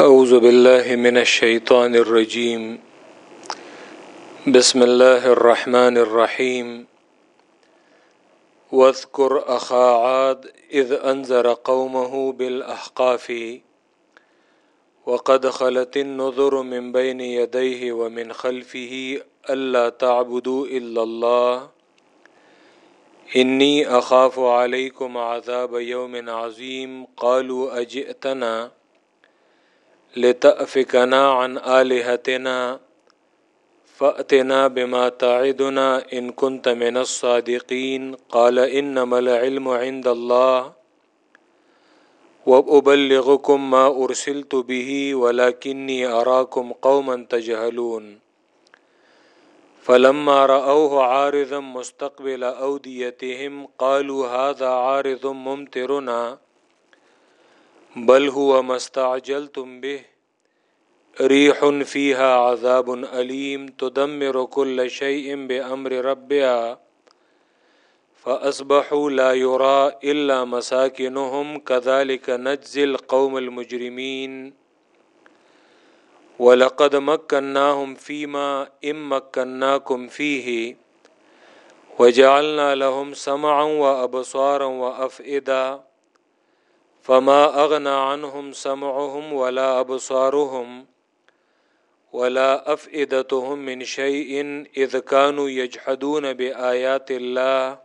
أعوذ بالله من الشيطان الرجيم. بسم الله الرحمن الرحيم. واذكر أخا عاد إذ أنذر قومه بالأحقاف. وقد خلت النذر من بين يديه ومن خلفه ألا تعبدوا إلا الله. إني أخاف عليكم عذاب يوم عظيم. قالوا أجئتنا؟ لتأفكنا عن آلهتنا فأتنا بما تعدنا إن كنت من الصادقين قال إنما العلم عند الله وأبلغكم ما أرسلت به ولكني أراكم قوما تجهلون فلما رأوه عارضا مستقبل أوديتهم قالوا هذا عارض ممطرنا بل هو ما استعجلتم به. ريح فيها عذاب أليم تدمر كل شيء بأمر ربها فأصبحوا لا يرى إلا مساكنهم كذلك نجزي القوم المجرمين ولقد مكناهم فيما إن مكناكم فيه وجعلنا لهم سمعا وأبصارا وأفئدا فما أغنى عنهم سمعهم ولا أبصارهم ولا أفئدتهم من شيء إذ كانوا يجحدون بآيات الله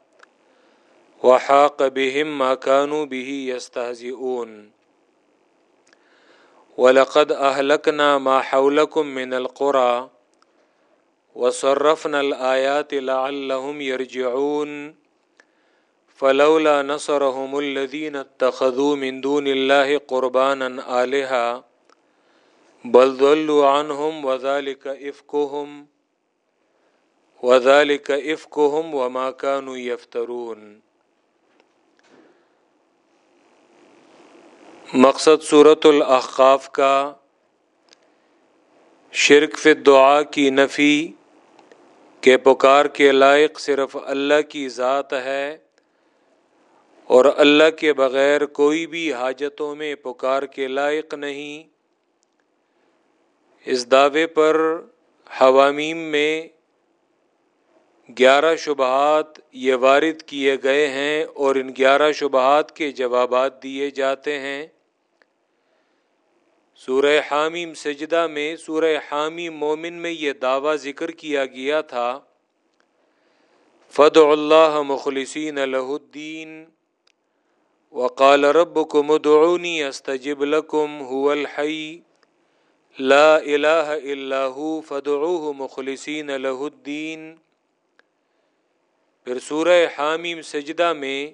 وحاق بهم ما كانوا به يستهزئون. ولقد أهلكنا ما حولكم من القرى وصرفنا الآيات لعلهم يرجعون. فلولا نصرهم الذين اتخذوا من دون الله قربانا آلهة، بل ضلوا عنهم وذلك إفكهم وذلك إفكهم وما كانوا يفترون. مقصد صورت الاحقاف کا شرک فی دعا کی نفی کے پکار کے لائق صرف اللہ کی ذات ہے اور اللہ کے بغیر کوئی بھی حاجتوں میں پکار کے لائق نہیں۔ اس دعوے پر حوامیم میں گیارہ شبہات یہ وارد کیے گئے ہیں اور ان گیارہ شبہات کے جوابات دیے جاتے ہیں۔ سورہ حامیم سجدہ میں، سورہ حامی مومن میں یہ دعویٰ ذکر کیا گیا تھا۔ فد اللہ مخلصین الہ الدین وقال ربكم ادعوني استجب لكم، هو الحي، لا اله الا هو فدعوه مخلصین له الدین پھر سورہ حامیم سجدہ میں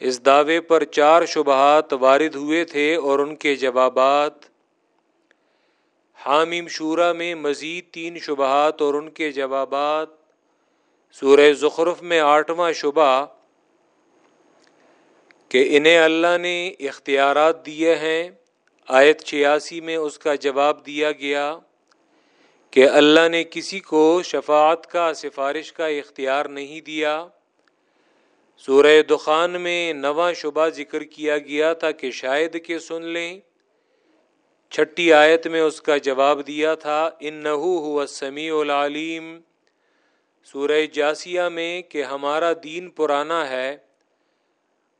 اس دعوے پر چار شبہات وارد ہوئے تھے اور ان کے جوابات۔ حامیم شورا میں مزید تین شبہات اور ان کے جوابات۔ سورہ زخرف میں آٹھواں شبہ کہ انہیں اللہ نے اختیارات دیے ہیں۔ آیت چھیاسی میں اس کا جواب دیا گیا کہ اللہ نے کسی کو شفاعت کا، سفارش کا اختیار نہیں دیا۔ سورہ دخان میں نواں شبہ ذکر کیا گیا تھا کہ شاید کہ سن لیں۔ چھٹی آیت میں اس کا جواب دیا تھا ان نحو سمیع العلیم۔ سورہ جاسیہ میں کہ ہمارا دین پرانا ہے۔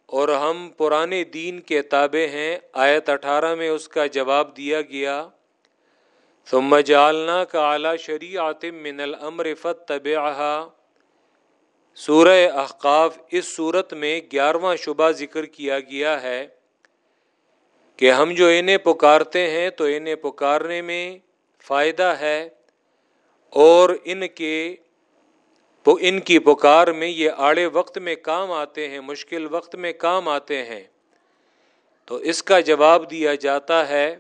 اور ہم پرانے دین کے تابع ہیں۔ آیت اٹھارہ میں اس کا جواب دیا گیا، ثم جالنا کا اعلیٰ شریعت من الامر فت سورہ احقاف اس صورت میں گیارہواں شبہ ذکر کیا گیا ہے کہ ہم جو انہیں پکارتے ہیں تو انہیں پکارنے میں فائدہ ہے اور ان کے ان کی پکار میں یہ آڑے وقت میں کام آتے ہیں، مشکل وقت میں کام آتے ہیں۔ تو اس کا جواب دیا جاتا ہے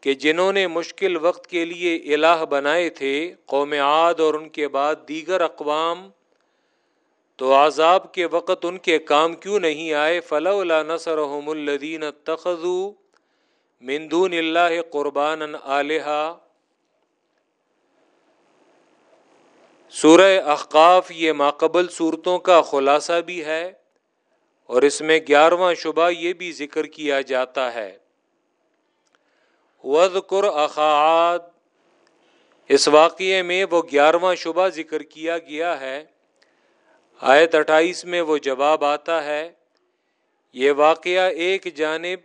کہ جنہوں نے مشکل وقت کے لیے الہ بنائے تھے، قوم عاد اور ان کے بعد دیگر اقوام، تو عذاب کے وقت ان کے کام کیوں نہیں آئے؟ فلا نصر الدین تخذو مندون اللہ قربان علیہ سورہ احقاف یہ ماقبل صورتوں کا خلاصہ بھی ہے اور اس میں گیارہواں شبہ یہ بھی ذکر کیا جاتا ہے۔ وز قر اخاعت اس واقعے میں وہ گیارہواں شبہ ذکر کیا گیا ہے۔ آیت اٹھائیس میں وہ جواب آتا ہے۔ یہ واقعہ ایک جانب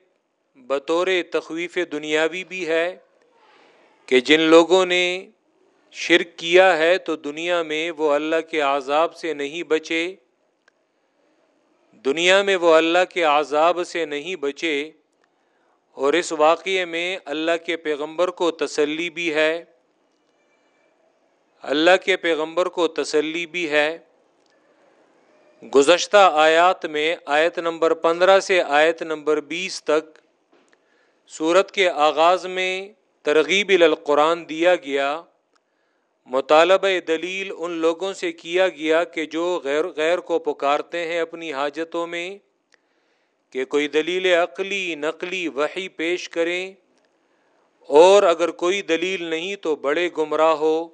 بطور تخویف دنیاوی بھی ہے کہ جن لوگوں نے شرک کیا ہے تو دنیا میں وہ اللہ کے عذاب سے نہیں بچے۔ دنیا میں وہ اللہ کے عذاب سے نہیں بچے۔ اور اس واقعے میں اللہ کے پیغمبر کو تسلی بھی ہے۔ اللہ کے پیغمبر کو تسلی بھی ہے۔ گزشتہ آیات میں آیت نمبر پندرہ سے آیت نمبر بیس تک صورت کے آغاز میں ترغیب القرآن دیا گیا۔ مطالبہ دلیل ان لوگوں سے کیا گیا کہ جو غیر غیر کو پکارتے ہیں اپنی حاجتوں میں، کہ کوئی دلیل عقلی، نقلی وہی پیش کریں، اور اگر کوئی دلیل نہیں تو بڑے گمراہ ہو۔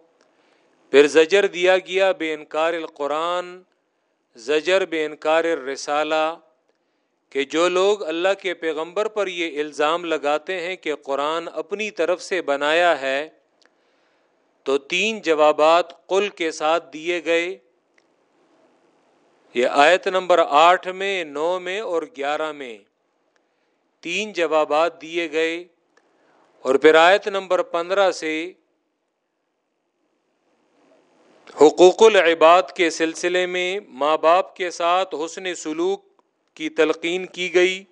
پھر زجر دیا گیا بے انکار القرآن، زجر بے انکار الرسالہ، کہ جو لوگ اللہ کے پیغمبر پر یہ الزام لگاتے ہیں کہ قرآن اپنی طرف سے بنایا ہے تو تین جوابات قل کے ساتھ دیے گئے۔ یہ آیت نمبر آٹھ میں، نو میں اور گیارہ میں تین جوابات دیے گئے۔ اور پھر آیت نمبر پندرہ سے حقوق العباد کے سلسلے میں ماں باپ کے ساتھ حسن سلوک کی تلقین کی گئی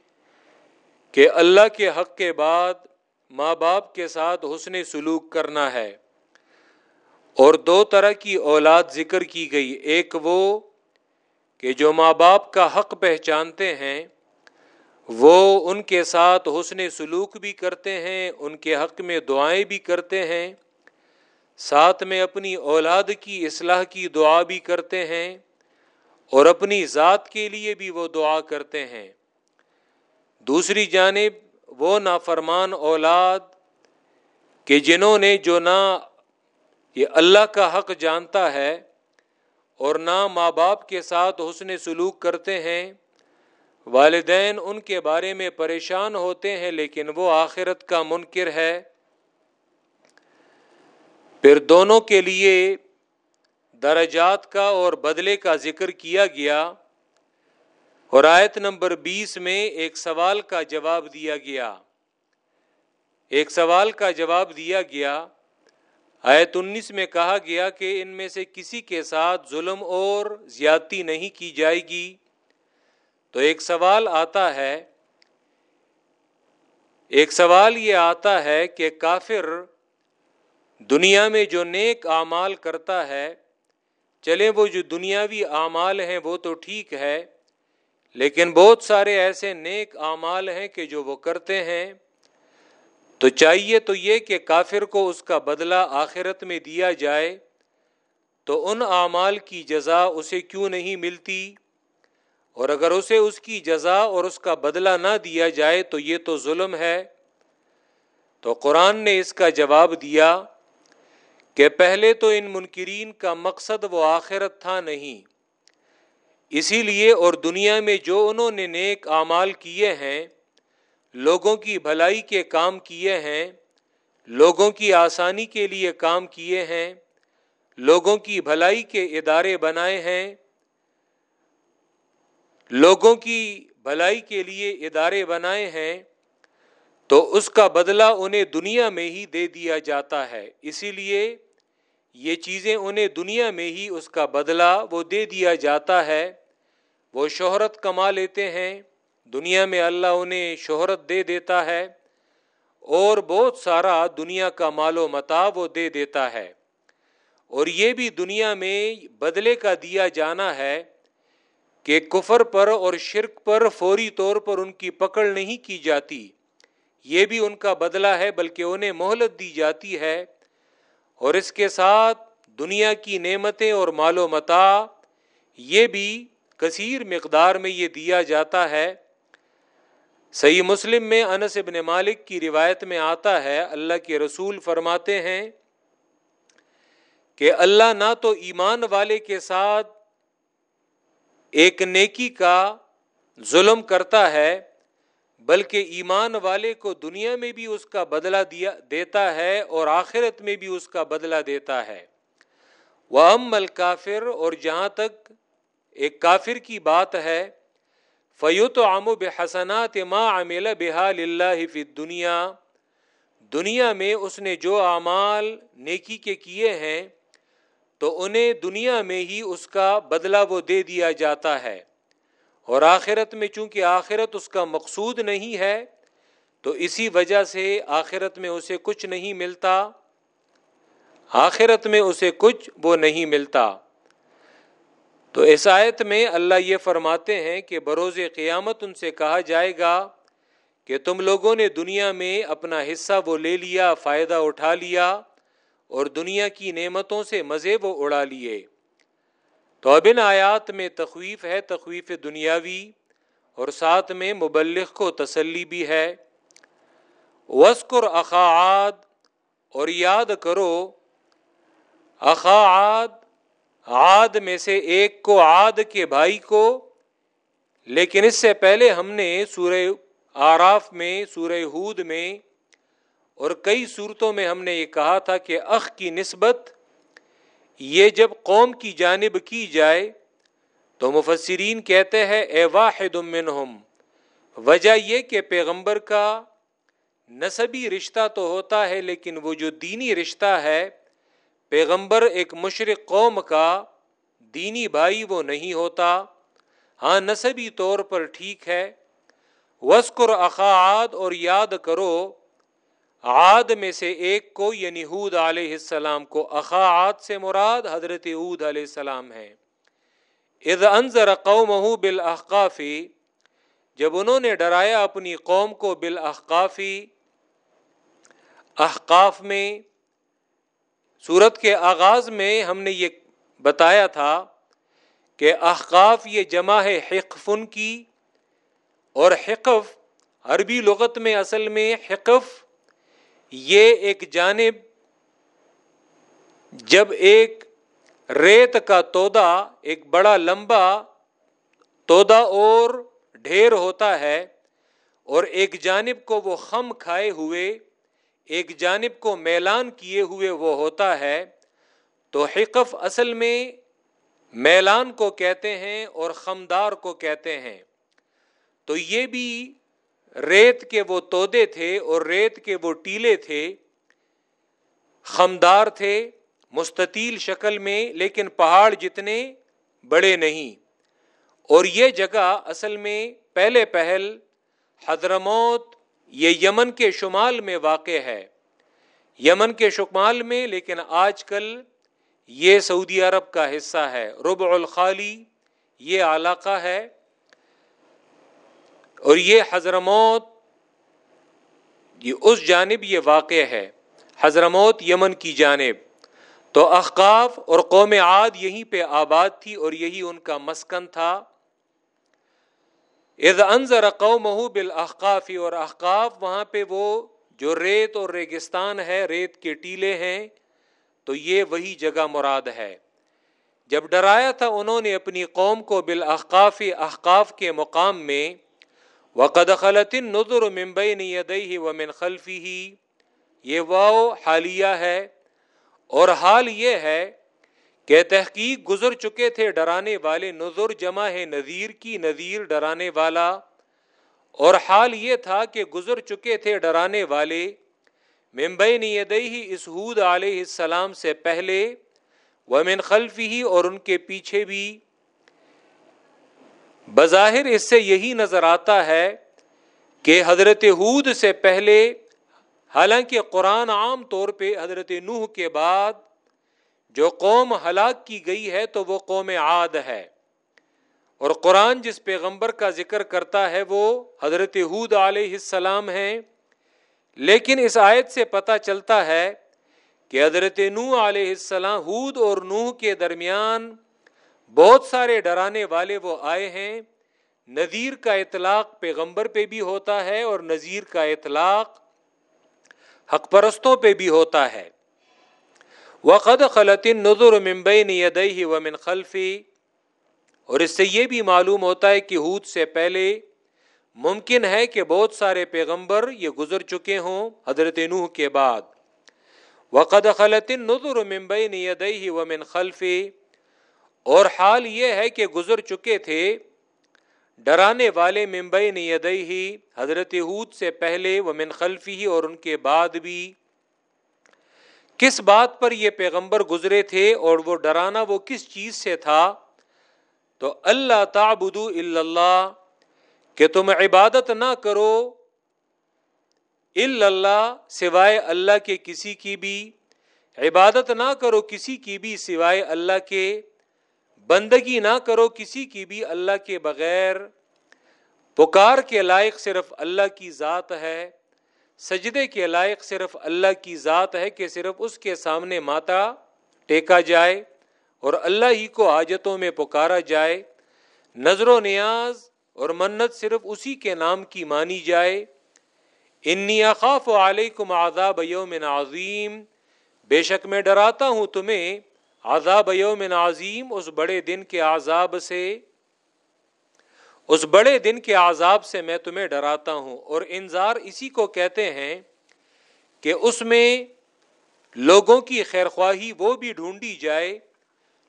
کہ اللہ کے حق کے بعد ماں باپ کے ساتھ حسن سلوک کرنا ہے۔ اور دو طرح کی اولاد ذکر کی گئی۔ ایک وہ کہ جو ماں باپ کا حق پہچانتے ہیں، وہ ان کے ساتھ حسن سلوک بھی کرتے ہیں، ان کے حق میں دعائیں بھی کرتے ہیں، ساتھ میں اپنی اولاد کی اصلاح کی دعا بھی کرتے ہیں، اور اپنی ذات کے لیے بھی وہ دعا کرتے ہیں۔ دوسری جانب وہ نافرمان اولاد کہ جنہوں نے جو نہ یہ اللہ کا حق جانتا ہے اور نہ ماں باپ کے ساتھ حسن سلوک کرتے ہیں۔ والدین ان کے بارے میں پریشان ہوتے ہیں، لیکن وہ آخرت کا منکر ہے۔ پھر دونوں کے لیے درجات کا اور بدلے کا ذکر کیا گیا۔ اور آیت نمبر بیس میں ایک سوال کا جواب دیا گیا۔ ایک سوال کا جواب دیا گیا۔ آیت انیس میں کہا گیا کہ ان میں سے کسی کے ساتھ ظلم اور زیادتی نہیں کی جائے گی۔ تو ایک سوال آتا ہے، ایک سوال یہ آتا ہے کہ کافر دنیا میں جو نیک اعمال کرتا ہے چلے وہ جو دنیاوی اعمال ہیں وہ تو ٹھیک ہے، لیکن بہت سارے ایسے نیک اعمال ہیں کہ جو وہ کرتے ہیں۔ تو چاہیے تو یہ کہ کافر کو اس کا بدلہ آخرت میں دیا جائے، تو ان اعمال کی جزا اسے کیوں نہیں ملتی؟ اور اگر اسے اس کی جزا اور اس کا بدلہ نہ دیا جائے تو یہ تو ظلم ہے۔ تو قرآن نے اس کا جواب دیا کہ پہلے تو ان منکرین کا مقصد وہ آخرت تھا نہیں۔ اسی لیے اور دنیا میں جو انہوں نے نیک اعمال کیے ہیں لوگوں کی بھلائی کے کام کیے ہیں، لوگوں کی آسانی کے لیے کام کیے ہیں، لوگوں کی بھلائی کے ادارے بنائے ہیں، لوگوں کی بھلائی کے لیے ادارے بنائے ہیں، تو اس کا بدلہ انہیں دنیا میں ہی دے دیا جاتا ہے۔ اسی لیے یہ چیزیں انہیں دنیا میں ہی اس کا بدلہ وہ دے دیا جاتا ہے۔ وہ شہرت کما لیتے ہیں۔ دنیا میں اللہ انہیں شہرت دے دیتا ہے اور بہت سارا دنیا کا مال و متا وہ دے دیتا ہے۔ اور یہ بھی دنیا میں بدلے کا دیا جانا ہے کہ کفر پر اور شرک پر فوری طور پر ان کی پکڑ نہیں کی جاتی۔ یہ بھی ان کا بدلہ ہے بلکہ انہیں مہلت دی جاتی ہے۔ اور اس کے ساتھ دنیا کی نعمتیں اور مال و متا، یہ بھی کثیر مقدار میں یہ دیا جاتا ہے۔ صحیح مسلم میں انس ابن مالک کی روایت میں آتا ہے، اللہ کے رسول فرماتے ہیں کہ اللہ نہ تو ایمان والے کے ساتھ ایک نیکی کا ظلم کرتا ہے، بلکہ ایمان والے کو دنیا میں بھی اس کا بدلہ دیا، دیتا ہے اور آخرت میں بھی اس کا بدلہ دیتا ہے۔ وہ ام الکافر اور جہاں تک ایک کافر کی بات ہے فیوت و ام و بے ماں عمل بحال اللہ فی دنیا دنیا میں اس نے جو اعمال نیکی کے کیے ہیں، تو انہیں دنیا میں ہی اس کا بدلہ وہ دے دیا جاتا ہے۔ اور آخرت میں چونکہ آخرت اس کا مقصود نہیں ہے، تو اسی وجہ سے آخرت میں اسے کچھ نہیں ملتا۔ آخرت میں اسے کچھ وہ نہیں ملتا۔ تو اس آیت میں اللہ یہ فرماتے ہیں کہ بروز قیامت ان سے کہا جائے گا کہ تم لوگوں نے دنیا میں اپنا حصہ وہ لے لیا، فائدہ اٹھا لیا اور دنیا کی نعمتوں سے مزے وہ اڑا لیے۔ تو اب ان آیات میں تخویف ہے، تخویف دنیاوی اور ساتھ میں مبلغ کو تسلی بھی ہے۔ وسکر اخاعد اور یاد کرو اخاعد عاد میں سے ایک کو عاد کے بھائی کو، لیکن اس سے پہلے ہم نے سورہ آراف میں، سورہ ہود میں اور کئی صورتوں میں ہم نے یہ کہا تھا کہ اخ کی نسبت یہ جب قوم کی جانب کی جائے تو مفسرین کہتے ہیں، اے واحد منہم، وجہ یہ کہ پیغمبر کا نصبی رشتہ تو ہوتا ہے، لیکن وہ جو دینی رشتہ ہے پیغمبر ایک مشرق قوم کا دینی بھائی وہ نہیں ہوتا۔ ہاں نصبی طور پر ٹھیک ہے۔ وسکر اخاعد اور یاد کرو، عاد میں سے ایک کو یعنی حود علیہ السلام کو اخاعت سے مراد حضرت عود علیہ السلام ہے اذ انذر قومه بالاحقافی جب انہوں نے ڈرایا اپنی قوم کو بالاحقافی احقاف میں صورت کے آغاز میں ہم نے یہ بتایا تھا کہ احقاف یہ جمع ہے حقفن کی اور حقف عربی لغت میں اصل میں حقف یہ ایک جانب جب ایک ریت کا تودا، ایک بڑا لمبا تودا اور ڈھیر ہوتا ہے اور ایک جانب کو وہ خم کھائے ہوئے ایک جانب کو میلان کیے ہوئے وہ ہوتا ہے، تو حقف اصل میں میلان کو کہتے ہیں اور خمدار کو کہتے ہیں۔ تو یہ بھی ریت کے وہ تودے تھے اور ریت کے وہ ٹیلے تھے۔ خمدار تھے مستطیل شکل میں، لیکن پہاڑ جتنے بڑے نہیں۔ اور یہ جگہ اصل میں پہلے پہل حضرموت یہ یمن کے شمال میں واقع ہے۔ یمن کے شمال میں، لیکن آج کل یہ سعودی عرب کا حصہ ہے۔ ربع الخالی یہ علاقہ ہے۔ اور یہ حضرموت، یہ اس جانب یہ واقع ہے۔ حضرموت یمن کی جانب۔ تو احقاف اور قوم عاد یہیں پہ آباد تھی اور یہی ان کا مسکن تھا۔ اذ انضر قومہ بالاحقاف اور احقاف، وہاں پہ وہ جو ریت اور ریگستان ہے، ریت کے ٹیلے ہیں، تو یہ وہی جگہ مراد ہے۔ جب ڈرایا تھا انہوں نے اپنی قوم کو بالاحقاف احقاف کے مقام میں، وقد خلط نظر ممبئی نیدئی و من خلفی ہی یہ واؤ حالیہ ہے۔ اور حال یہ ہے کہ تحقیق گزر چکے تھے ڈرانے والے نظر جمع ہے نذیر کی، نذیر ڈرانے والا۔ اور حال یہ تھا کہ گزر چکے تھے ڈرانے والے۔ ممبئی نیدئی اسہود علیہ السلام سے پہلے، ومن خلفی ہی اور ان کے پیچھے بھی۔ بظاہر اس سے یہی نظر آتا ہے کہ حضرت حود سے پہلے، حالانکہ قرآن عام طور پہ حضرت نوح کے بعد جو قوم ہلاک کی گئی ہے تو وہ قوم عاد ہے۔ اور قرآن جس پیغمبر کا ذکر کرتا ہے وہ حضرت حود علیہ السلام ہیں۔ لیکن اس آیت سے پتہ چلتا ہے کہ حضرت نوح علیہ السلام حود اور نوح کے درمیان بہت سارے ڈرانے والے وہ آئے ہیں۔ نذیر کا اطلاق پیغمبر پہ بھی ہوتا ہے اور نذیر کا اطلاق حق پرستوں پہ بھی ہوتا ہے۔ وقد خلط نظر ممبئی نیدئی و من خلفی۔ اور اس سے یہ بھی معلوم ہوتا ہے کہ حود سے پہلے ممکن ہے کہ بہت سارے پیغمبر یہ گزر چکے ہوں حضرت نوح کے بعد۔ وقد خلط نظر ممبئی نیدئی ومن خلفی۔ اور حال یہ ہے کہ گزر چکے تھے۔ ڈرانے والے ممبئی نیدئی ہی حضرت حود سے پہلے ومن خلفی ہی اور ان کے بعد بھی۔ کس بات پر یہ پیغمبر گزرے تھے اور وہ ڈرانا وہ کس چیز سے تھا؟ تو اللہ تعبدو اللہ، کہ تم عبادت نہ کرو اللہ سوائے اللہ کے کسی کی بھی، عبادت نہ کرو کسی کی بھی سوائے اللہ کے، بندگی نہ کرو کسی کی بھی اللہ کے بغیر۔ پکار کے لائق صرف اللہ کی ذات ہے۔ سجدے کے لائق صرف اللہ کی ذات ہے کہ صرف اس کے سامنے ماتا ٹیکا جائے اور اللہ ہی کو حاجتوں میں پکارا جائے۔ نظر و نیاز اور منت صرف اسی کے نام کی مانی جائے۔ انی اخاف علیکم عذاب یوم عظیم۔ بے شک میں ڈراتا ہوں تمہیں عذاب یوم عظیم اس بڑے دن کے عذاب سے۔ اس بڑے دن کے عذاب سے میں تمہیں ڈراتا ہوں۔ اور انذار اسی کو کہتے ہیں کہ اس میں لوگوں کی خیرخواہی وہ بھی ڈھونڈی جائے،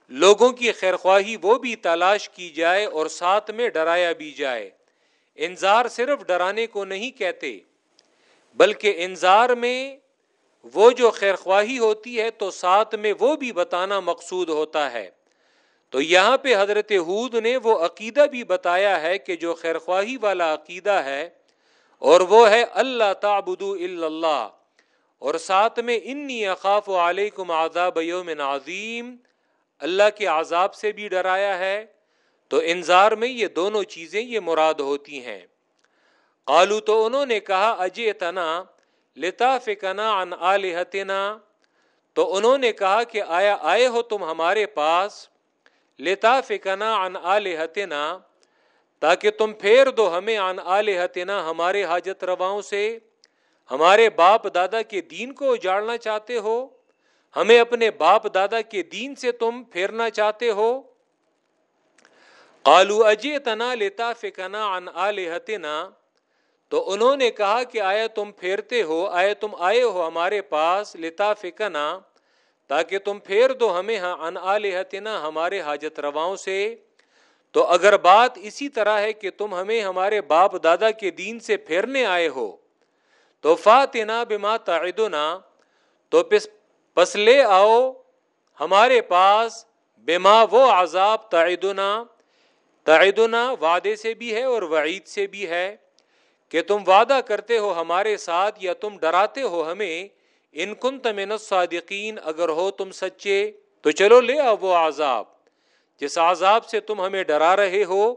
لوگوں کی خیرخواہی وہ بھی تلاش کی جائے اور ساتھ میں ڈرایا بھی جائے۔ انذار صرف ڈرانے کو نہیں کہتے، بلکہ انذار میں وہ جو خیرخواہی ہوتی ہے تو ساتھ میں وہ بھی بتانا مقصود ہوتا ہے۔ تو یہاں پہ حضرت حود نے وہ عقیدہ بھی بتایا ہے کہ جو خیرخواہی والا عقیدہ ہے اور وہ ہے اللہ تعبدو اللہ اور ساتھ میں انی اخاف علیکم عذاب یوم عظیم، اللہ کے عذاب سے بھی ڈرایا ہے۔ تو انذار میں یہ دونوں چیزیں یہ مراد ہوتی ہیں۔ قالو تو انہوں نے کہا اجے تنا لتا ان آلحتنا تو انہوں نے کہا کہ آیا آئے ہو تم ہمارے پاس؟ لتا فکنا ان آلحتنا تاکہ تم پھیر دو ہمیں ان آلحتنا ہمارے حاجت رواؤں سے۔ ہمارے باپ دادا کے دین کو اجاڑنا چاہتے ہو، ہمیں اپنے باپ دادا کے دین سے تم پھیرنا چاہتے ہو۔ قالو اجے تنا لتا فکنا ان آلحتنا تو انہوں نے کہا کہ آیا تم پھیرتے ہو آئے تم آئے ہو ہمارے پاس لتا فکنا تاکہ تم پھیر دو ہمیں ہاں ان آلحتنا ہمارے حاجت رواؤں سے۔ تو اگر بات اسی طرح ہے کہ تم ہمیں ہمارے باپ دادا کے دین سے پھیرنے آئے ہو، تو فاتنا بما تعدنا، تو پس لے آؤ ہمارے پاس بما وہ عذاب تعدنا۔ تعدنا وعدے سے بھی ہے اور وعید سے بھی ہے کہ تم وعدہ کرتے ہو ہمارے ساتھ یا تم ڈراتے ہو ہمیں۔ ان کن تمن صادقین اگر ہو تم سچے، تو چلو لے آؤ وہ عذاب۔ جس عذاب سے تم ہمیں ڈرا رہے ہو،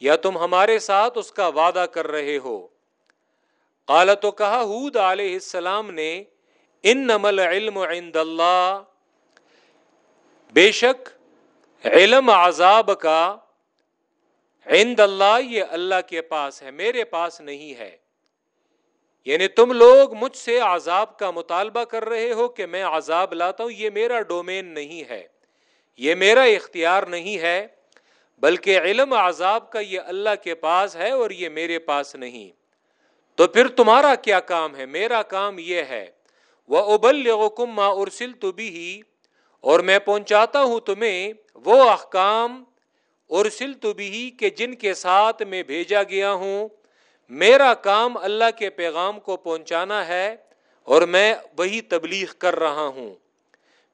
یا تم ہمارے ساتھ اس کا وعدہ کر رہے ہو۔ قال تو کہا حود علیہ السلام نے ان نمل علم عند اللہ۔ بے شک، علم عذاب کا، عند اللہ، یہ اللہ کے پاس ہے، میرے پاس نہیں ہے۔ یعنی تم لوگ مجھ سے عذاب کا مطالبہ کر رہے ہو کہ میں عذاب لاتا ہوں، یہ میرا ڈومین نہیں ہے۔ یہ میرا اختیار نہیں ہے، بلکہ علم عذاب کا یہ اللہ کے پاس ہے اور یہ میرے پاس نہیں۔ تو پھر تمہارا کیا کام ہے؟ میرا کام یہ ہے وہ ابل ما ارسل تو بھی اور میں پہنچاتا ہوں تمہیں وہ احکام ارسل تو بھی کہ جن کے ساتھ میں بھیجا گیا ہوں۔ میرا کام اللہ کے پیغام کو پہنچانا ہے اور میں وہی تبلیغ کر رہا ہوں۔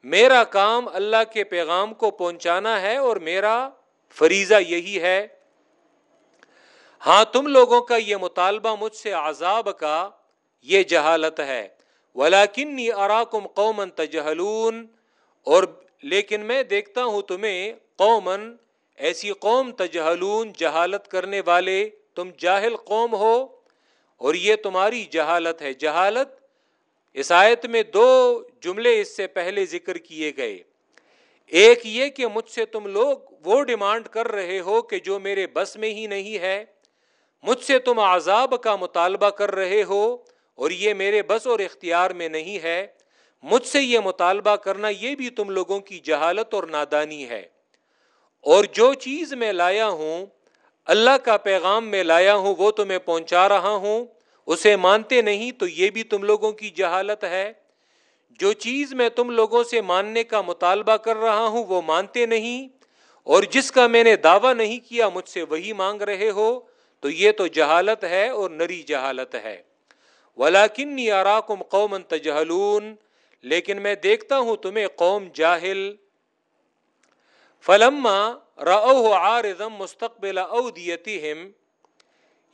میرا کام اللہ کے پیغام کو پہنچانا ہے اور میرا فریضہ یہی ہے۔ ہاں تم لوگوں کا یہ مطالبہ مجھ سے عذاب کا یہ جہالت ہے۔ ولاکنی اراکم قومن تجہلون۔ اور لیکن میں دیکھتا ہوں تمہیں قومن ایسی قوم تجہلون، جہالت کرنے والے۔ تم جاہل قوم ہو اور یہ تمہاری جہالت ہے۔ جہالت اس آیت میں دو جملے اس سے پہلے ذکر کیے گئے۔ ایک یہ کہ مجھ سے تم لوگ وہ ڈیمانڈ کر رہے ہو کہ جو میرے بس میں ہی نہیں ہے، مجھ سے تم عذاب کا مطالبہ کر رہے ہو اور یہ میرے بس اور اختیار میں نہیں ہے، مجھ سے یہ مطالبہ کرنا یہ بھی تم لوگوں کی جہالت اور نادانی ہے۔ اور جو چیز میں لایا ہوں اللہ کا پیغام میں لایا ہوں، وہ تمہیں پہنچا رہا ہوں۔ اسے مانتے نہیں تو یہ بھی تم لوگوں کی جہالت ہے۔ جو چیز میں تم لوگوں سے ماننے کا مطالبہ کر رہا ہوں، وہ مانتے نہیں۔ اور جس کا میں نے دعویٰ نہیں کیا مجھ سے وہی مانگ رہے ہو، تو یہ تو جہالت ہے اور نری جہالت ہے۔ ولاکن اراکم قوم تجہلون لیکن میں دیکھتا ہوں تمہیں قوم جاہل۔ فلما رو عارضم مستقبل اودیتہم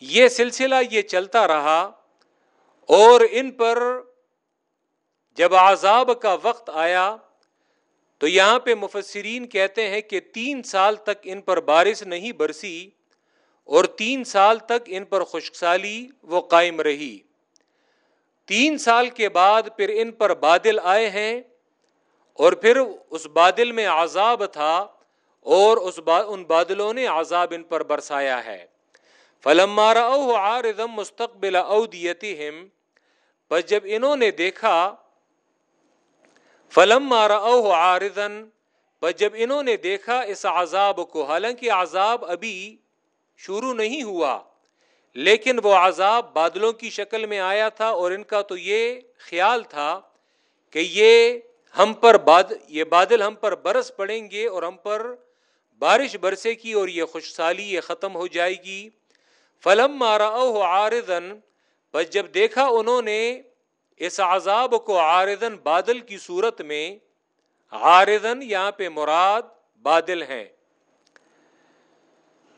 یہ سلسلہ یہ چلتا رہا اور ان پر جب عذاب کا وقت آیا تو یہاں پہ مفسرین کہتے ہیں کہ تین سال تک ان پر بارش نہیں برسی اور تین سال تک ان پر خشک سالی وہ قائم رہی۔ تین سال کے بعد پھر ان پر بادل آئے ہیں اور پھر اس بادل میں عذاب تھا۔ اور اس با، ان بادلوں نے عذاب ان پر برسایا ہے۔ فلم مارا او مستقبل اودیتہم بس جب انہوں نے دیکھا فلم مارا او آردن بس جب انہوں نے دیکھا اس عذاب کو، حالانکہ عذاب ابھی شروع نہیں ہوا، لیکن وہ عذاب بادلوں کی شکل میں آیا تھا اور ان کا تو یہ خیال تھا کہ یہ ہم پر باد، یہ بادل ہم پر برس پڑیں گے اور ہم پر بارش برسے کی اور یہ خوش سالی یہ ختم ہو جائے گی۔ فلم مارا او بس جب دیکھا انہوں نے اس عذاب کو آردن بادل کی صورت میں آردن یہاں پہ مراد بادل ہیں۔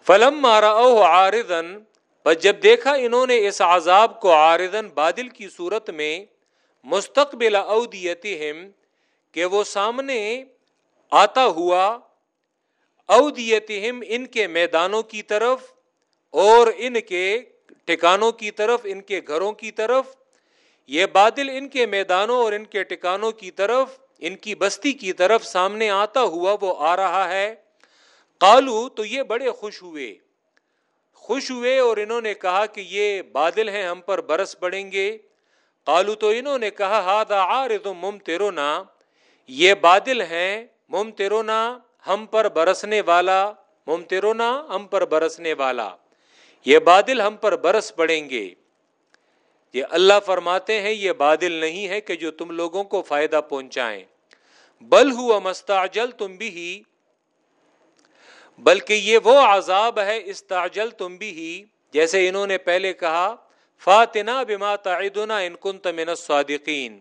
فلم مارا او آردن بس جب دیکھا انہوں نے اس عذاب کو آردن بادل کی صورت میں، مستقبل اودیتہم، کہ وہ سامنے آتا ہوا اودیتہم ان کے میدانوں کی طرف اور ان کے ٹھکانوں کی طرف، ان کے گھروں کی طرف۔ یہ بادل ان کے میدانوں اور ان کے ٹکانوں کی طرف، ان کی بستی کی طرف سامنے آتا ہوا وہ آ رہا ہے۔ کالو تو یہ بڑے خوش ہوئے۔ خوش ہوئے اور انہوں نے کہا کہ یہ بادل ہیں، ہم پر برس پڑیں گے۔ کالو تو انہوں نے کہا ہاد آر مم تیرونا یہ بادل ہیں مم تیرونا ہم پر برسنے والا مم تیرونا ہم پر برسنے والا۔ یہ بادل ہم پر برس پڑیں گے۔ یہ اللہ فرماتے ہیں، یہ بادل نہیں ہے کہ جو تم لوگوں کو فائدہ پہنچائیں۔ بل ہوا مستعجل تم بھی ہی۔ بلکہ یہ وہ عذاب ہے، استعجل تم بھی ہی۔ جیسے انہوں نے پہلے کہا، فاتنا بما تعدنا ان کنت من الصادقین۔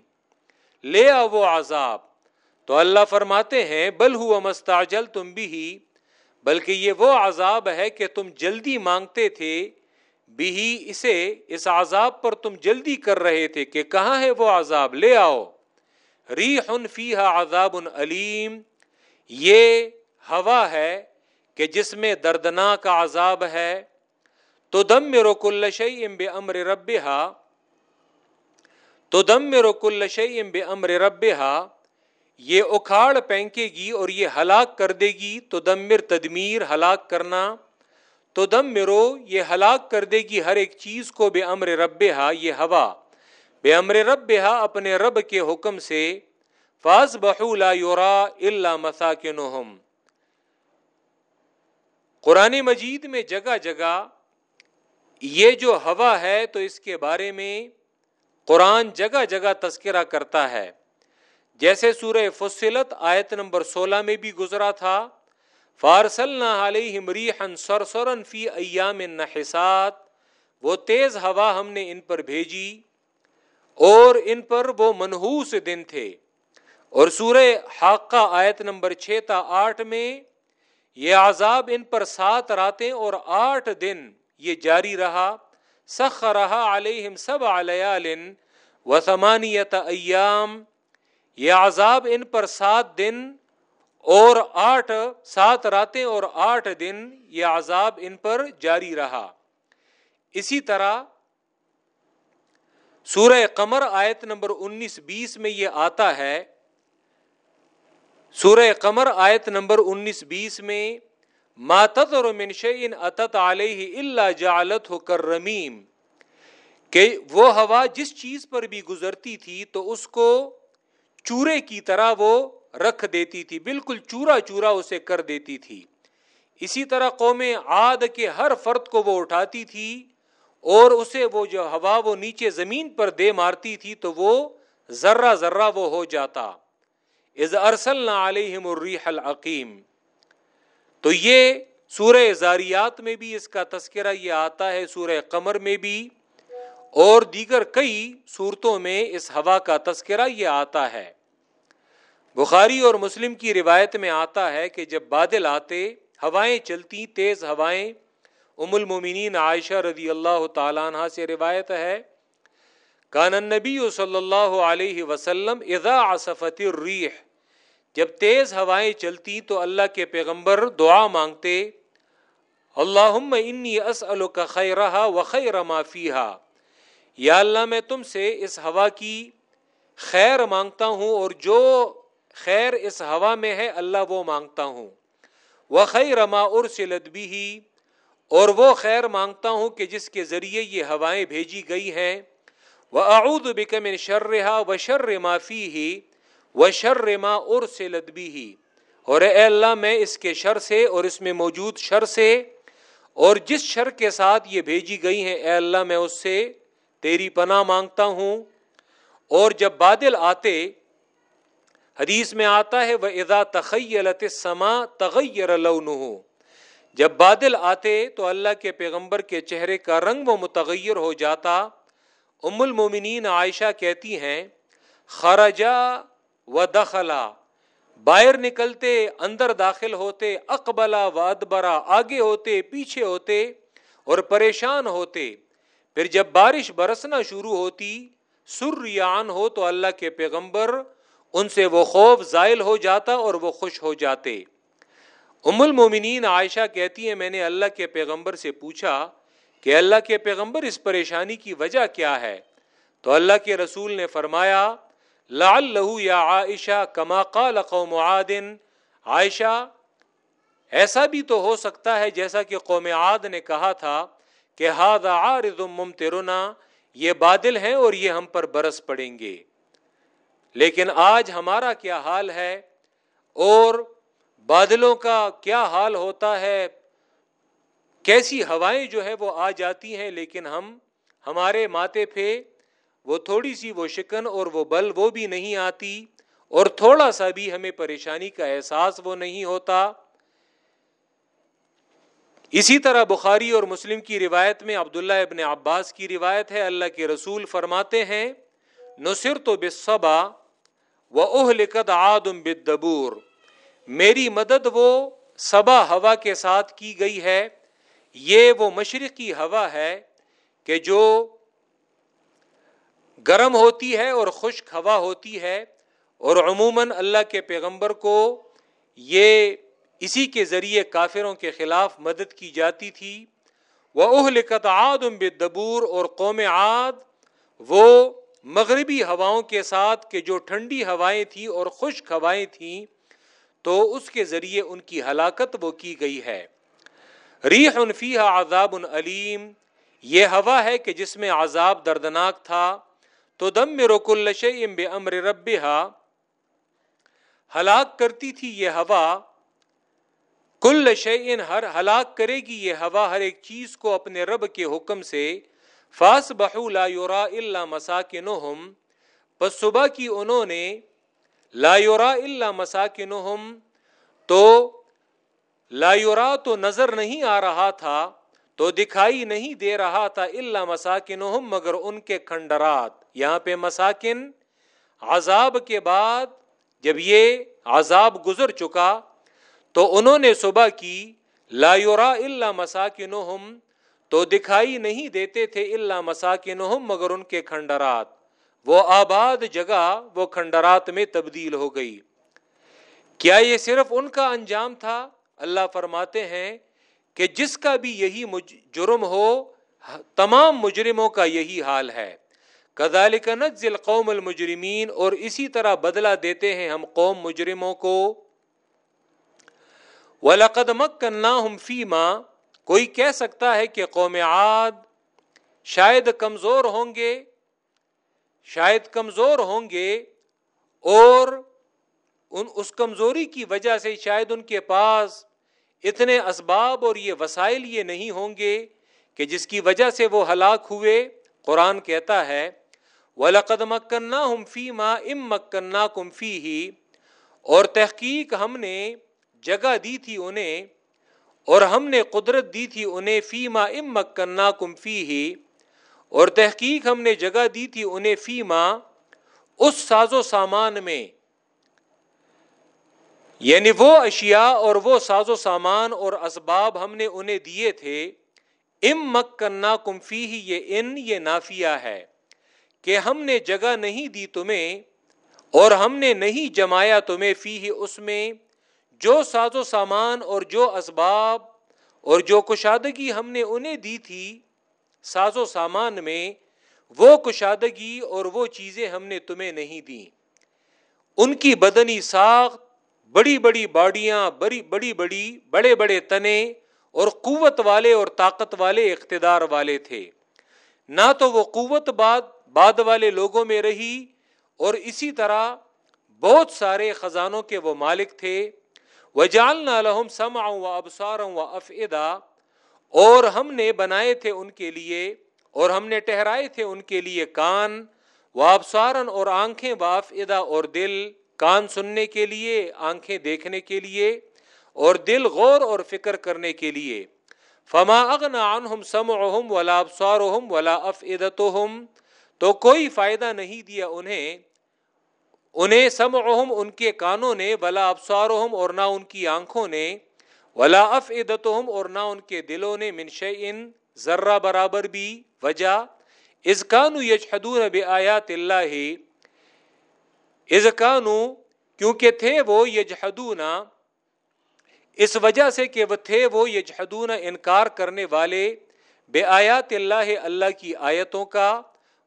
لے آ وہ عذاب۔ تو اللہ فرماتے ہیں، بل ہوا مستعجل تم بھی ہی، بلکہ یہ وہ عذاب ہے کہ تم جلدی مانگتے تھے، بھی اسے اس عذاب پر تم جلدی کر رہے تھے کہ کہاں ہے وہ عذاب؟ لے آؤ۔ ری فی عذاب علیم۔ یہ ہوا ہے کہ جس میں دردناک عذاب ہے۔ تو دم میرو کل شعی ام بے امر رب تو دم میرو کل شعی ام بے امر رب یہ اکھاڑ پینکے گی اور یہ ہلاک کر دے گی، تو دمر تدمیر ہلاک کرنا۔ تو دم مرو، یہ ہلاک کر دے گی ہر ایک چیز کو بے امر رب ہا یہ ہوا۔ بے امر رب ہا اپنے رب کے حکم سے۔ فاس بحولا یورا اللہ مساکن قرآن مجید میں جگہ جگہ یہ جو ہوا ہے، تو اس کے بارے میں قرآن جگہ جگہ تذکرہ کرتا ہے۔ جیسے سورہ فصلت آیت نمبر سولہ میں بھی گزرا تھا فارسل علیہم ریحن سرسرن فی ایام نحسات، وہ تیز ہوا ہم نے ان پر بھیجی، اور ان پر وہ منحوس دن تھے۔ اور سورہ حاقہ آیت نمبر چھ تا آٹھ میں، یہ عذاب ان پر سات راتیں اور آٹھ دن یہ جاری رہا۔ سخ رہا علیہم سب علیالن و ثمانیت ایام یہ عذاب ان پر سات دن اور آٹھ، سات راتیں اور آٹھ دن یہ عذاب ان پر جاری رہا۔ اسی طرح سورہ قمر آیت نمبر انیس، بیس میں یہ آتا ہے۔ سورہ قمر آیت نمبر انیس، بیس میں ماتت اور منشین اتت علیہ اللہ جالت ہو کر رمیم کہ وہ ہوا جس چیز پر بھی گزرتی تھی تو اس کو چورے کی طرح وہ رکھ دیتی تھی، بالکل چورا چورا اسے کر دیتی تھی۔ اسی طرح قوم عاد کے ہر فرد کو وہ اٹھاتی تھی اور اسے وہ جو ہوا وہ نیچے زمین پر دے مارتی تھی تو وہ ذرہ ذرہ وہ ہو جاتا۔ از ارسل علیہم الریح العقیم۔ تو یہ سورہ زاریات میں بھی اس کا تذکرہ، یہ آتا ہے سورہ قمر میں بھی۔ اور دیگر کئی صورتوں میں اس ہوا کا تذکرہ یہ آتا ہے۔ بخاری اور مسلم کی روایت میں آتا ہے کہ جب بادل آتے، ہوائیں چلتی تیز ہوائیں۔ ام المومنین عائشہ رضی اللہ تعالیٰ عنہ سے روایت ہے، کان نبی صلی اللہ علیہ وسلم اذا عصفت الریح۔ جب تیز ہوائیں چلتی تو اللہ کے پیغمبر دعا مانگتے، اللہم انی اسألک خیرہا و خیر ما فیہا۔ یا اللہ میں تم سے اس ہوا کی خیر مانگتا ہوں اور جو خیر اس ہوا میں ہے اللہ وہ مانگتا ہوں۔ وہ خیر ما ارسلت بھی اور وہ خیر مانگتا ہوں کہ جس کے ذریعے یہ ہوائیں بھیجی گئی ہیں۔ وہ اعود بکم شر رہا و شر معافی ہی و شر ما سے لدبی ہی اور اے اللہ میں اس کے شر سے اور اس میں موجود شر سے اور جس شر کے ساتھ یہ بھیجی گئی ہیں، اے اللہ میں اس سے تیری پناہ مانگتا ہوں۔ اور جب بادل آتے، حدیث میں آتا ہے وہ ادا تخیلت سما تغیر لونہ جب بادل آتے تو اللہ کے پیغمبر کے چہرے کا رنگ وہ متغیر ہو جاتا۔ ام المومنین عائشہ کہتی ہیں، خرجا و دخلا باہر نکلتے، اندر داخل ہوتے، اقبلا و ادبرا آگے ہوتے، پیچھے ہوتے اور پریشان ہوتے۔ پھر جب بارش برسنا شروع ہوتی سریان ہو تو اللہ کے پیغمبر ان سے وہ خوف زائل ہو جاتا اور وہ خوش ہو جاتے۔ ام المومنین عائشہ کہتی ہے میں نے اللہ کے پیغمبر سے پوچھا کہ اللہ کے پیغمبر اس پریشانی کی وجہ کیا ہے؟ تو اللہ کے رسول نے فرمایا لال لہو یا عائشہ کما قال قوم عادن عائشہ، ایسا بھی تو ہو سکتا ہے جیسا کہ قوم عاد نے کہا تھا کہ ہاد عارض ممترنا یہ بادل ہیں اور یہ ہم پر برس پڑیں گے۔ لیکن آج ہمارا کیا حال ہے؟ اور بادلوں کا کیا حال ہوتا ہے؟ کیسی ہوائیں جو ہے وہ آ جاتی ہیں، لیکن ہم، ہمارے ماتے پہ وہ تھوڑی سی وہ شکن اور وہ بل وہ بھی نہیں آتی، اور تھوڑا سا بھی ہمیں پریشانی کا احساس وہ نہیں ہوتا۔ اسی طرح بخاری اور مسلم کی روایت میں عبداللہ ابن عباس کی روایت ہے، اللہ کے رسول فرماتے ہیں نصر تو بصبا و اہل قد آدم بدبور میری مدد وہ سبا ہوا کے ساتھ کی گئی ہے، یہ وہ مشرقی ہوا ہے کہ جو گرم ہوتی ہے اور خشک ہوا ہوتی ہے، اور عموماً اللہ کے پیغمبر کو یہ اسی کے ذریعے کافروں کے خلاف مدد کی جاتی تھی۔ وہ اہل قطعم بدبور اور قوم عاد، وہ مغربی ہواؤں کے ساتھ کہ جو ٹھنڈی ہوائیں تھیں اور خشک ہوائیں تھیں، تو اس کے ذریعے ان کی ہلاکت وہ کی گئی ہے۔ ریح فیہا عذاب علیم یہ ہوا ہے کہ جس میں عذاب دردناک تھا۔ تو دم میں رک الشم بے امر رب ہلاک کرتی تھی یہ ہوا کل شعین ہر ہلاک کرے گی یہ ہوا ہر ایک چیز کو اپنے رب کے حکم سے۔ فاس بہو لا یورا اللہ مساکن پس صبح کی انہوں نے لا یورا اللہ مساکن تو لا یورا تو نظر نہیں آ رہا تھا، تو دکھائی نہیں دے رہا تھا اللہ مساکن مگر ان کے کھنڈرات۔ یہاں پہ مساکن عذاب کے بعد جب یہ عذاب گزر چکا تو انہوں نے صبح کی، لا یورا اللہ مساکن تو دکھائی نہیں دیتے تھے اللہ مساکن مگر ان کے کھنڈرات۔ وہ آباد جگہ، وہ کھنڈرات میں تبدیل ہو گئی۔ کیا یہ صرف ان کا انجام تھا؟ اللہ فرماتے ہیں کہ جس کا بھی یہی جرم ہو، تمام مجرموں کا یہی حال ہے۔ کدال نزل قوم المجرمین اور اسی طرح بدلہ دیتے ہیں ہم قوم مجرموں کو۔ وَلَقَدْ مَكَّنَّاهُمْ فِي مَا کوئی کہہ سکتا ہے کہ قوم عاد شاید کمزور ہوں گے شاید کمزور ہوں گے اور ان، اس کمزوری کی وجہ سے شاید ان کے پاس اتنے اسباب اور یہ وسائل یہ نہیں ہوں گے کہ جس کی وجہ سے وہ ہلاک ہوئے۔ قرآن کہتا ہے، وَلَقَدْ مَكَّنَّاهُمْ فِي مَا اِمْ مَكَّنَّاكُمْ فِيهِ۔ اور تحقیق ہم نے جگہ دی تھی انہیں اور ہم نے قدرت دی تھی انہیں فیما ام مکنا کم فی ہی اور تحقیق ہم نے جگہ دی تھی انہیں فیما اس ساز و سامان میں۔ یعنی وہ اشیاء اور وہ ساز و سامان اور اسباب ہم نے انہیں دیے تھے۔ ام مکنا کمفی ہی یہ ان، یہ نافیہ ہے کہ ہم نے جگہ نہیں دی تمہیں اور ہم نے نہیں جمایا تمہیں فی ہی اس میں۔ جو ساز و سامان اور جو اسباب اور جو کشادگی ہم نے انہیں دی تھی، ساز و سامان میں وہ کشادگی اور وہ چیزیں ہم نے تمہیں نہیں دی ان کی بدنی ساخت، بڑی بڑی باڈیاں بڑی بڑی بڑی، بڑے بڑے تنے اور قوت والے اور طاقت والے اقتدار والے تھے۔ نہ تو وہ قوت بعد بعد والے لوگوں میں رہی اور اسی طرح بہت سارے خزانوں کے وہ مالک تھے۔ وجالنا لہم سما و ابسار و افدا اور ہم نے بنائے تھے ان کے لیے، اور ہم نے ٹہرائے تھے ان کے لیے کان و اور آنکھیں واف ادا اور دل کان سننے کے لیے، آنکھیں دیکھنے کے لیے، اور دل غور اور فکر کرنے کے لیے۔ فما اغنا عنہم سمعہم ولا ابصارہم ولا افئدتہم تو کوئی فائدہ نہیں دیا انہیں۔ انہیں سمعہم، ان کے کانوں نے، ولا ابصارہم اور نہ ان کی آنکھوں نے، ولا افئدتہم اور نہ ان کے دلوں نے من شیئن، ذرہ برابر بھی، وجہ، اذ کانو یجحدون بآیات اللہ، اذ کانو کیونکہ تھے وہ یجحدون، اس وجہ سے کہ وہ تھے وہ یجحدون انکار کرنے والے بے آیات اللہ اللہ کی آیتوں کا،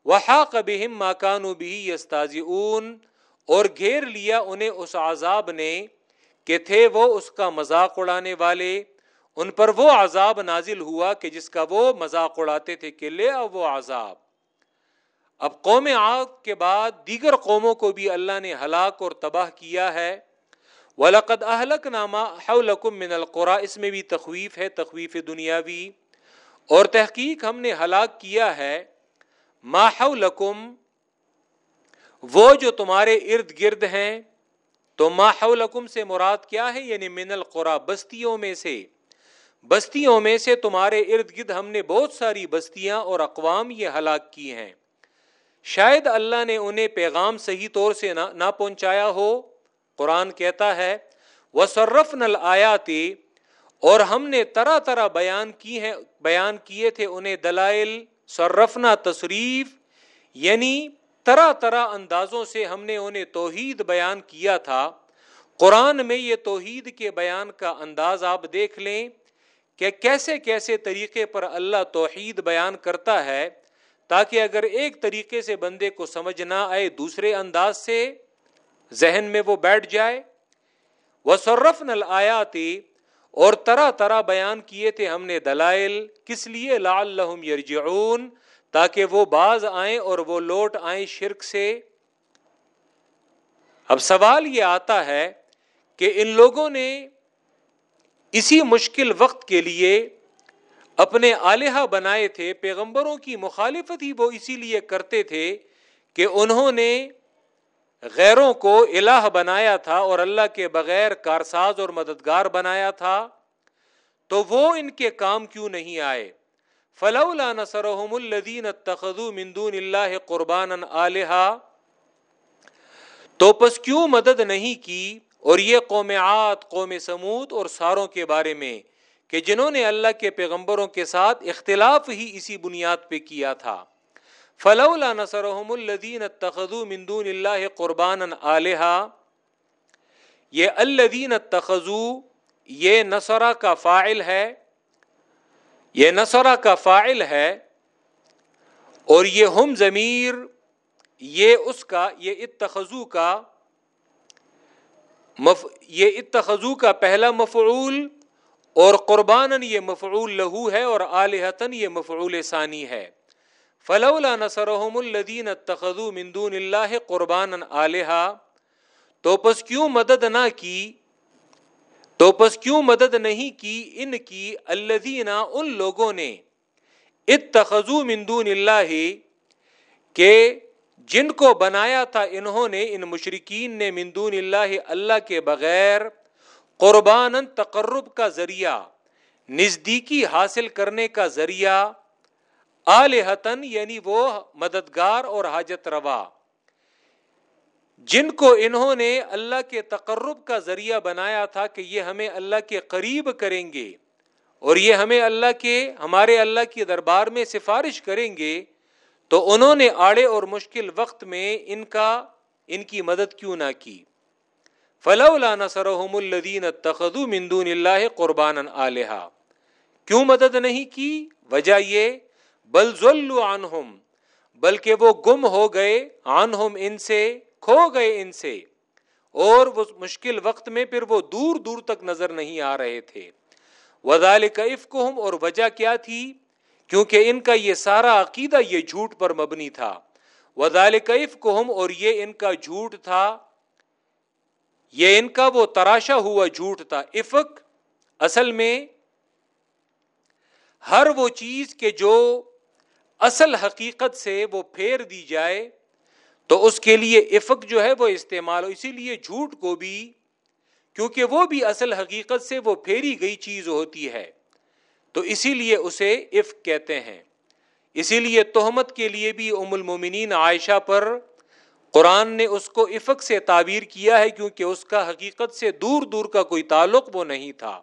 وحاق بہم ماکانو بھی یستازئون اور گھیر لیا انہیں اس عذاب نے کہ تھے وہ اس کا مذاق اڑانے والے۔ ان پر وہ عذاب نازل ہوا کہ جس کا وہ مذاق اڑاتے تھے کہ لے اب وہ عذاب۔ اب قوم آگ کے بعد دیگر قوموں کو بھی اللہ نے ہلاک اور تباہ کیا ہے۔ ولقد اہلک نامہ حولکم من القرا اس میں بھی تخویف ہے، تخویف دنیاوی۔ اور تحقیق ہم نے ہلاک کیا ہے۔ ما حولکم وہ جو تمہارے ارد گرد ہیں، تو ما حولکم سے مراد کیا ہے؟ یعنی من القرا، بستیوں میں سے۔ بستیوں میں سے تمہارے ارد گرد ہم نے بہت ساری بستیاں اور اقوام یہ ہلاک کی ہیں۔ شاید اللہ نے انہیں پیغام صحیح طور سے نہ پہنچایا ہو۔ قرآن کہتا ہے وہ نل آیاتی اور ہم نے طرح طرح بیان کی ہے بیان کیے تھے انہیں دلائل۔ سرفنا تصریف یعنی طرح طرح اندازوں سے ہم نے انہیں توحید بیان کیا تھا۔ قرآن میں یہ توحید کے بیان کا انداز آپ دیکھ لیں کہ کیسے کیسے طریقے پر اللہ توحید بیان کرتا ہے تاکہ اگر ایک طریقے سے بندے کو سمجھ نہ آئے دوسرے انداز سے ذہن میں وہ بیٹھ جائے۔ وہ سرف نل آیا اور طرح طرح بیان کیے تھے ہم نے دلائل، کس لیے؟ لال یرجعون تاکہ وہ باز آئیں اور وہ لوٹ آئیں شرک سے۔ اب سوال یہ آتا ہے کہ ان لوگوں نے اسی مشکل وقت کے لیے اپنے آلیہ بنائے تھے، پیغمبروں کی مخالفت ہی وہ اسی لیے کرتے تھے کہ انہوں نے غیروں کو الہ بنایا تھا اور اللہ کے بغیر کارساز اور مددگار بنایا تھا۔ تو وہ ان کے کام کیوں نہیں آئے؟ فلولا نصرهم الذين اتخذوا من دون الله قربانا الها تو پس کیوں مدد نہیں کی؟ اور یہ قوم عاد، قوم سمود اور ساروں کے بارے میں کہ جنہوں نے اللہ کے پیغمبروں کے ساتھ اختلاف ہی اسی بنیاد پہ کیا تھا۔ فلولا نصرهم الذين اتخذوا من دون الله قربانا الها یہ الذين اتخذوا، یہ نصرہ کا فاعل ہے۔ یہ نصرہ کا فاعل ہے اور یہ ہم ضمیر، یہ اس کا، یہ اتخذو کا مف، یہ اتخذو کا پہلا مفعول اور قربان یہ مفعول لہو ہے اور آلحتن یہ مفعول ثانی ہے۔ فلولا نصرهم الذين اتخذوا من دون قربانا آلہا تو پس کیوں مدد نہ کی؟ تو پس کیوں مدد نہیں کی ان کی الذین ان لوگوں نے؟ اتخذو من دون اللہ کہ جن کو بنایا تھا انہوں نے، ان مشرقین نے من دون اللہ اللہ کے بغیر قربان تقرب کا ذریعہ، نزدیکی حاصل کرنے کا ذریعہ آلحتن یعنی وہ مددگار اور حاجت روا۔ جن کو انہوں نے اللہ کے تقرب کا ذریعہ بنایا تھا کہ یہ ہمیں اللہ کے قریب کریں گے اور یہ ہمیں اللہ کے، ہمارے اللہ کے دربار میں سفارش کریں گے، تو انہوں نے آڑے اور مشکل وقت میں ان کا، ان کی مدد کیوں نہ کی؟ فلولا نصرهم الذين اتخذوا من دون الله قربانا الها کیوں مدد نہیں کی؟ وجہ یہ، بل ذلوا عنهم، بلکہ وہ گم ہو گئے عنهم ان سے۔ کھو گئے ان سے۔ اور وہ مشکل وقت میں پھر وہ دور دور تک نظر نہیں آ رہے تھے۔ وذالک افکہم اور وجہ کیا تھی؟ کیونکہ ان کا یہ سارا عقیدہ یہ جھوٹ پر مبنی تھا۔ وذالک افکہم اور یہ ان کا جھوٹ تھا۔ یہ ان کا وہ تراشا ہوا جھوٹ تھا۔ افق اصل میں ہر وہ چیز کے جو اصل حقیقت سے وہ پھیر دی جائے تو اس کے لیے افق جو ہے وہ استعمال ہو، اسی لیے جھوٹ کو بھی، کیونکہ وہ بھی اصل حقیقت سے وہ پھیری گئی چیز ہوتی ہے۔ تو اسی لیے اسے افق کہتے ہیں۔ اسی لیے تہمت کے لیے بھی ام المومنین عائشہ پر قرآن نے اس کو افق سے تعبیر کیا ہے، کیونکہ اس کا حقیقت سے دور دور کا کوئی تعلق وہ نہیں تھا۔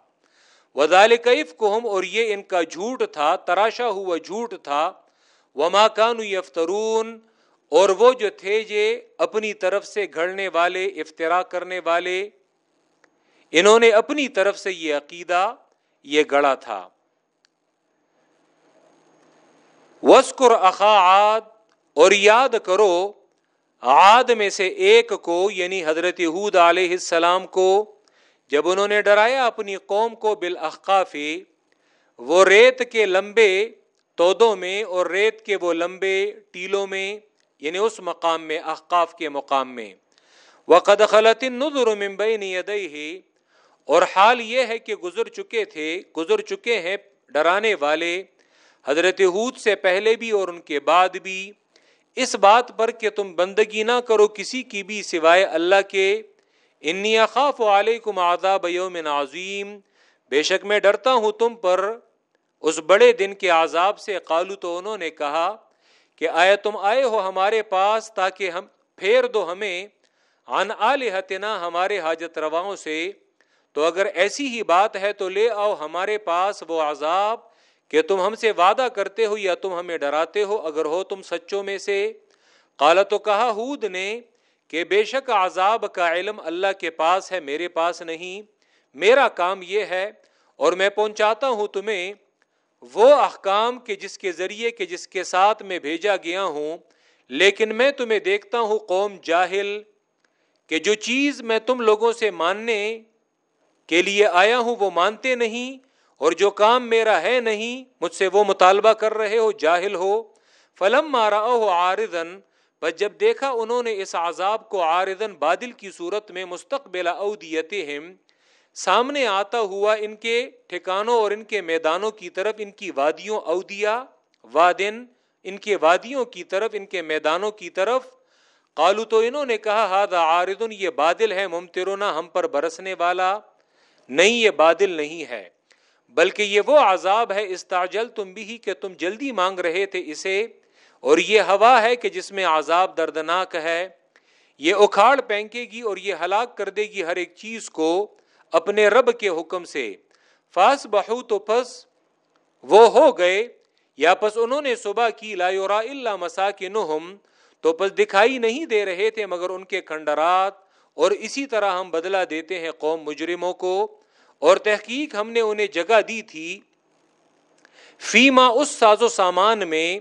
وزال کیف کو ہم اور یہ ان کا جھوٹ تھا، تراشا ہوا جھوٹ تھا۔ وما کانو یفترون اور وہ جو تھے یہ اپنی طرف سے گھڑنے والے افطرا کرنے والے، انہوں نے اپنی طرف سے یہ عقیدہ، یہ گڑا تھا۔ وسکر اخا اور یاد کرو، عاد میں سے ایک کو یعنی حضرت حود علیہ السلام کو، جب انہوں نے ڈرایا اپنی قوم کو بالاحقافی وہ ریت کے لمبے تودوں میں، اور ریت کے وہ لمبے ٹیلوں میں یعنی اس مقام میں، احقاف کے مقام میں۔ وقد خلط نظر ممبئی نیدئی ہی اور حال یہ ہے کہ گزر چکے تھے، گزر چکے ہیں ڈرانے والے۔ حضرت حود سے پہلے بھی اور ان کے بعد بھی۔ اس بات پر کہ تم بندگی نہ کرو کسی کی بھی سوائے اللہ کے۔ انی اخاف علیکم عذاب یوم عظیم بے شک میں ڈرتا ہوں تم پر۔ اس بڑے دن کے عذاب سے قالو تو انہوں نے کہا کہ آئے تم آئے ہو ہمارے پاس تاکہ ہم پھیر دو ہمیں، عن آلہتنا ہمارے حاجت رواؤں سے۔ تو اگر ایسی ہی بات ہے تو لے آؤ ہمارے پاس وہ عذاب کہ تم ہم سے وعدہ کرتے ہو یا تم ہمیں ڈراتے ہو اگر ہو تم سچوں میں سے۔ کالا تو کہا ہود نے کہ بے شک عذاب کا علم اللہ کے پاس ہے، میرے پاس نہیں۔ میرا کام یہ ہے اور میں پہنچاتا ہوں تمہیں وہ احکام کے جس کے ذریعے کہ جس کے ساتھ میں بھیجا گیا ہوں، لیکن میں تمہیں دیکھتا ہوں قوم جاہل کہ جو چیز میں تم لوگوں سے ماننے کے لیے آیا ہوں وہ مانتے نہیں، اور جو کام میرا ہے نہیں، مجھ سے وہ مطالبہ کر رہے ہو، جاہل ہو۔ فلم مارا ہو آردن پر جب دیکھا انہوں نے اس عذاب کو آردن بادل کی صورت میں مستقبل اودیت سامنے آتا ہوا ان کے ٹھکانوں اور ان کے میدانوں کی طرف، ان کی وادیوں اودیا، وادن، ان کے وادیوں کی طرف، ان کے میدانوں کی طرف۔ قالو تو انہوں نے کہا ہاد آردن یہ بادل ہے ممترونا ہم پر برسنے والا۔ نہیں، یہ بادل نہیں ہے، بلکہ یہ وہ عذاب ہے استاجل تم بھی کہ تم جلدی مانگ رہے تھے اسے۔ اور یہ ہوا ہے کہ جس میں عذاب دردناک ہے، یہ اکھاڑ پینکے گی اور یہ ہلاک کر دے گی ہر ایک چیز کو۔ اپنے رب کے حکم سے۔ فاس بہو تو پس وہ ہو گئے، یا پس انہوں نے صبح کی، لا یورا اللہ مسا تو پس دکھائی نہیں دے رہے تھے مگر ان کے کھنڈرات۔ اور اسی طرح ہم بدلہ دیتے ہیں قوم مجرموں کو۔ اور تحقیق ہم نے انہیں جگہ دی تھی۔ فیما اس ساز و سامان میں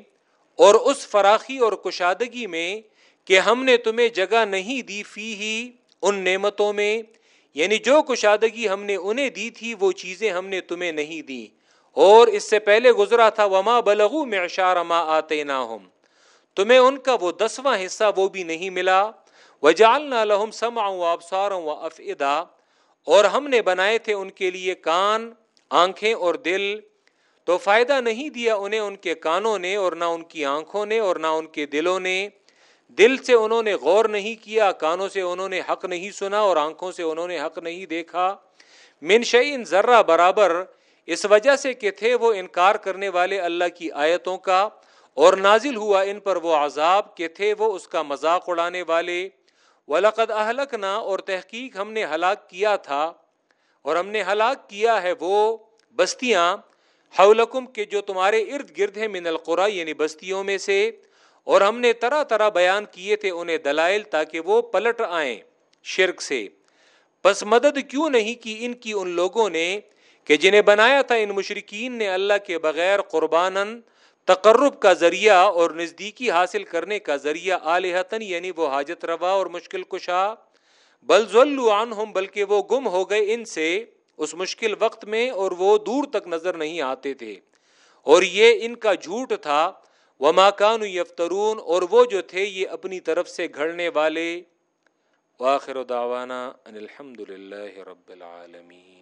اور اس فراخی اور کشادگی میں کہ ہم نے تمہیں جگہ نہیں دی فی ہی ان نعمتوں میں۔ یعنی جو کشادگی ہم نے انہیں دی تھی، وہ چیزیں ہم نے تمہیں نہیں دی۔ اور اس سے پہلے گزرا تھا، وما بلغو میں ما آتے نہ تمہیں ان کا وہ دسواں حصہ وہ بھی نہیں ملا۔ وجالنا لہم سما و ابساروں و افدا اور ہم نے بنائے تھے ان کے لیے کان، آنکھیں اور دل۔ تو فائدہ نہیں دیا انہیں ان کے کانوں نے اور نہ ان کی آنکھوں نے اور نہ ان کے دلوں نے۔ دل سے انہوں نے غور نہیں کیا، کانوں سے انہوں نے حق نہیں سنا اور آنکھوں سے انہوں نے حق نہیں دیکھا۔ منشین ذرہ برابر اس وجہ سے کہ تھے وہ انکار کرنے والے اللہ کی آیتوں کا، اور نازل ہوا ان پر وہ عذاب کہ تھے وہ اس کا مذاق اڑانے والے۔ ولقد اہلک اور تحقیق ہم نے ہلاک کیا تھا۔ اور ہم نے ہلاک کیا ہے وہ بستیاں، حولکم کے جو تمہارے ارد گرد ہیں من القرا یعنی بستیوں میں سے۔ اور ہم نے طرح طرح بیان کیے تھے انہیں دلائل تاکہ وہ پلٹ آئیں شرک سے۔ پس مدد کیوں نہیں کی ان کی ان لوگوں نے کہ جنہیں بنایا تھا ان مشرقین نے اللہ کے بغیر قربان تقرب کا ذریعہ اور نزدیکی حاصل کرنے کا ذریعہ آلحتن یعنی وہ حاجت روا اور مشکل کشا۔ بل عنہم، بلکہ وہ گم ہو گئے ان سے اس مشکل وقت میں اور وہ دور تک نظر نہیں آتے تھے۔ اور یہ ان کا جھوٹ تھا و ماکان یفترون اور وہ جو تھے یہ اپنی طرف سے گھڑنے والے۔ واخر دعوانا ان الحمد للہ رب العالمین